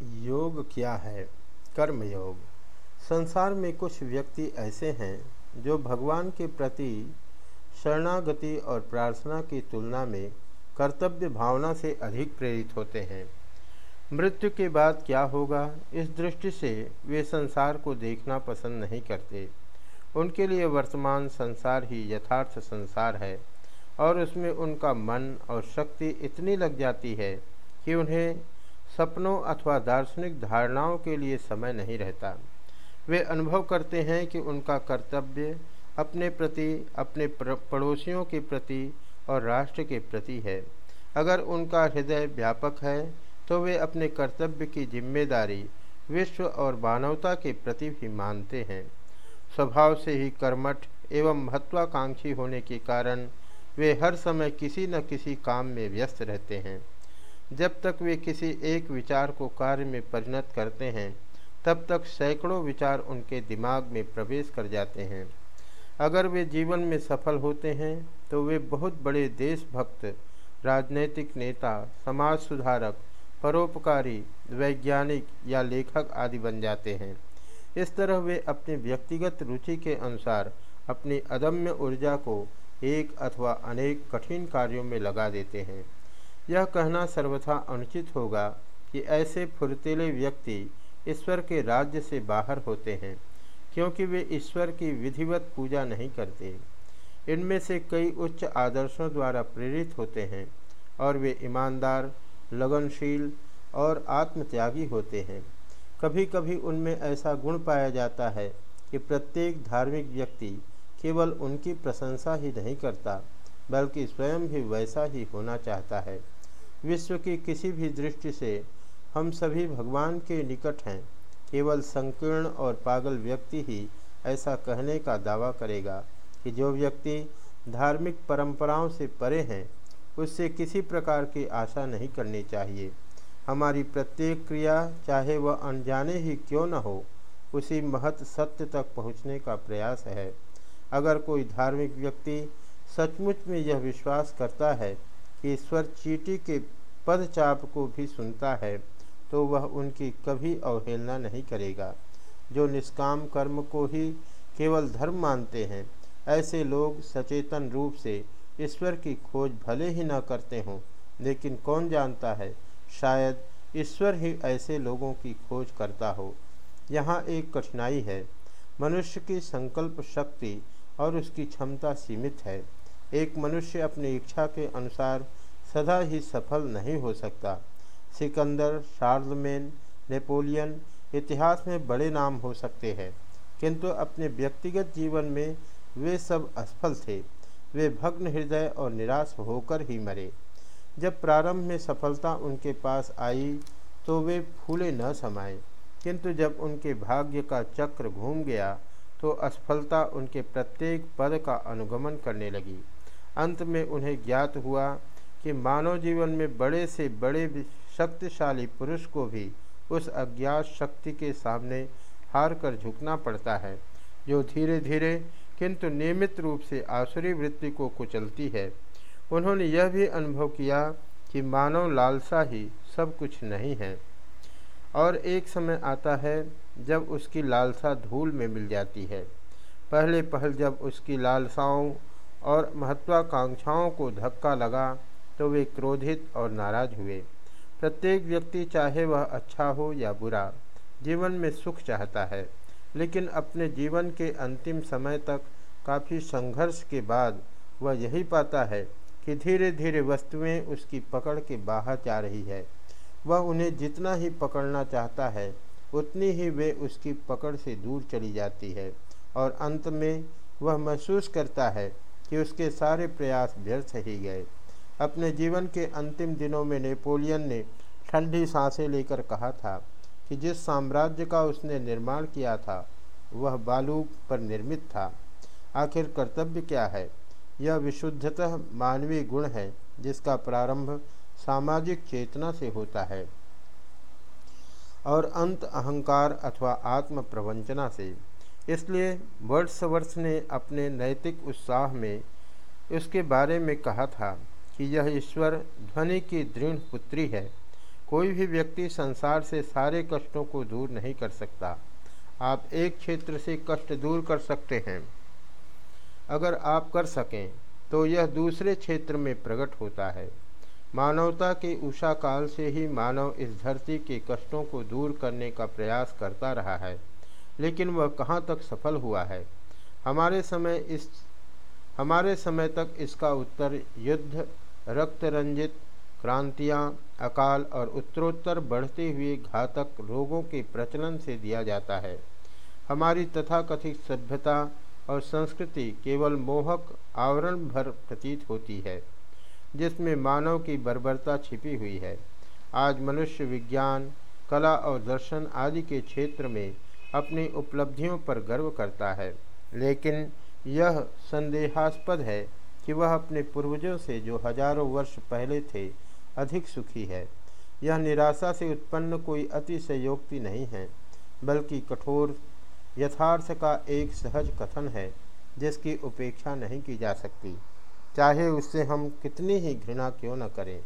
योग क्या है? कर्म योग संसार में कुछ व्यक्ति ऐसे हैं जो भगवान के प्रति शरणागति और प्रार्थना की तुलना में कर्तव्य भावना से अधिक प्रेरित होते हैं। मृत्यु के बाद क्या होगा? इस दृष्टि से वे संसार को देखना पसंद नहीं करते। उनके लिए वर्तमान संसार ही यथार्थ संसार है और उसमें उनका मन और शक्ति इतनी लग जाती है कि उन्हें सपनों अथवा दार्शनिक धारणाओं के लिए समय नहीं रहता। वे अनुभव करते हैं कि उनका कर्तव्य अपने प्रति, अपने पड़ोसियों के प्रति और राष्ट्र के प्रति है। अगर उनका हृदय व्यापक है तो वे अपने कर्तव्य की ज़िम्मेदारी विश्व और मानवता के प्रति भी मानते हैं। स्वभाव से ही कर्मठ एवं महत्वाकांक्षी होने के कारण वे हर समय किसी न किसी काम में व्यस्त रहते हैं। जब तक वे किसी एक विचार को कार्य में परिणत करते हैं, तब तक सैकड़ों विचार उनके दिमाग में प्रवेश कर जाते हैं। अगर वे जीवन में सफल होते हैं तो वे बहुत बड़े देशभक्त, राजनैतिक नेता समाज सुधारक परोपकारी, वैज्ञानिक या लेखक आदि बन जाते हैं। इस तरह वे अपनी व्यक्तिगत रुचि के अनुसार अपनी अदम्य ऊर्जा को एक अथवा अनेक कठिन कार्यों में लगा देते हैं। यह कहना सर्वथा अनुचित होगा कि ऐसे फुर्तीले व्यक्ति ईश्वर के राज्य से बाहर होते हैं, क्योंकि वे ईश्वर की विधिवत पूजा नहीं करते। इनमें से कई उच्च आदर्शों द्वारा प्रेरित होते हैं और वे ईमानदार, लगनशील और आत्मत्यागी होते हैं। कभी कभी उनमें ऐसा गुण पाया जाता है कि प्रत्येक धार्मिक व्यक्ति केवल उनकी प्रशंसा ही नहीं करता, बल्कि स्वयं भी वैसा ही होना चाहता है। विश्व की किसी भी दृष्टि से हम सभी भगवान के निकट हैं। केवल संकीर्ण और पागल व्यक्ति ही ऐसा कहने का दावा करेगा कि जो व्यक्ति धार्मिक परंपराओं से परे हैं, उससे किसी प्रकार की आशा नहीं करनी चाहिए। हमारी प्रत्येक क्रिया, चाहे वह अनजाने ही क्यों न हो, उसी महत सत्य तक पहुँचने का प्रयास है। अगर कोई धार्मिक व्यक्ति सचमुच में यह विश्वास करता है ईश्वर चीटी के पदचाप को भी सुनता है तो वह उनकी कभी अवहेलना नहीं करेगा। जो निष्काम कर्म को ही केवल धर्म मानते हैं, ऐसे लोग सचेतन रूप से ईश्वर की खोज भले ही न करते हों, लेकिन कौन जानता है, शायद ईश्वर ही ऐसे लोगों की खोज करता हो। यहाँ एक कठिनाई है। मनुष्य की संकल्प शक्ति और उसकी क्षमता सीमित है। एक मनुष्य अपनी इच्छा के अनुसार सदा ही सफल नहीं हो सकता। सिकंदर, शार्लमेन, नेपोलियन इतिहास में बड़े नाम हो सकते हैं, किंतु अपने व्यक्तिगत जीवन में वे सब असफल थे। वे भग्न हृदय और निराश होकर ही मरे। जब प्रारंभ में सफलता उनके पास आई तो वे फूले न समाए किंतु जब उनके भाग्य का चक्र घूम गया तो असफलता उनके प्रत्येक पद का अनुगमन करने लगी। अंत में उन्हें ज्ञात हुआ कि मानव जीवन में बड़े से बड़े शक्तिशाली पुरुष को भी उस अज्ञात शक्ति के सामने हार कर झुकना पड़ता है, जो धीरे धीरे किंतु नियमित रूप से आसुरी वृत्ति को कुचलती है। उन्होंने यह भी अनुभव किया कि मानव लालसा ही सब कुछ नहीं है। और एक समय आता है जब उसकी लालसा धूल में मिल जाती है। पहले पहल जब उसकी लालसाओं और महत्वाकांक्षाओं को धक्का लगा तो वे क्रोधित और नाराज़ हुए। प्रत्येक व्यक्ति चाहे वह अच्छा हो या बुरा, जीवन में सुख चाहता है। लेकिन अपने जीवन के अंतिम समय तक काफ़ी संघर्ष के बाद वह यही पाता है कि धीरे धीरे वस्तुएँ उसकी पकड़ के बाहर जा रही है। वह उन्हें जितना ही पकड़ना चाहता है, उतनी ही वे उसकी पकड़ से दूर चली जाती है और अंत में वह महसूस करता है कि उसके सारे प्रयास व्यर्थ ही गए। अपने जीवन के अंतिम दिनों में नेपोलियन ने ठंडी साँसें लेकर कहा था कि जिस साम्राज्य का उसने निर्माण किया था, वह बालू पर निर्मित था। आखिर कर्तव्य क्या है? यह विशुद्धतः मानवीय गुण है, जिसका प्रारंभ सामाजिक चेतना से होता है और अंत अहंकार अथवा आत्म प्रवंचना से। इसलिए वर्ष ने अपने नैतिक उत्साह में उसके बारे में कहा था कि यह ईश्वर ध्वनि की दृढ़ पुत्री है। कोई भी व्यक्ति संसार से सारे कष्टों को दूर नहीं कर सकता। आप एक क्षेत्र से कष्ट दूर कर सकते हैं। अगर आप कर सकें तो यह दूसरे क्षेत्र में प्रकट होता है। मानवता के उषा काल से ही मानव इस धरती के कष्टों को दूर करने का प्रयास करता रहा है। लेकिन वह कहाँ तक सफल हुआ है? हमारे समय इस, हमारे समय तक इसका उत्तर युद्ध रक्त रंजित क्रांतियाँ, अकाल और उत्तरोत्तर बढ़ते हुए घातक रोगों के प्रचलन से दिया जाता है। हमारी तथाकथित सभ्यता और संस्कृति केवल मोहक, आवरण भर प्रतीत होती है, जिसमें मानव की बर्बरता छिपी हुई है। आज मनुष्य विज्ञान, कला और दर्शन आदि के क्षेत्र में अपनी उपलब्धियों पर गर्व करता है। लेकिन यह संदेहास्पद है कि वह अपने पूर्वजों से जो हज़ारों वर्ष पहले थे, अधिक सुखी है। यह निराशा से उत्पन्न कोई अतिशयोक्ति नहीं है, बल्कि कठोर, यथार्थ का एक सहज कथन है, जिसकी उपेक्षा नहीं की जा सकती। चाहे उससे हम कितनी ही घृणा क्यों न करें।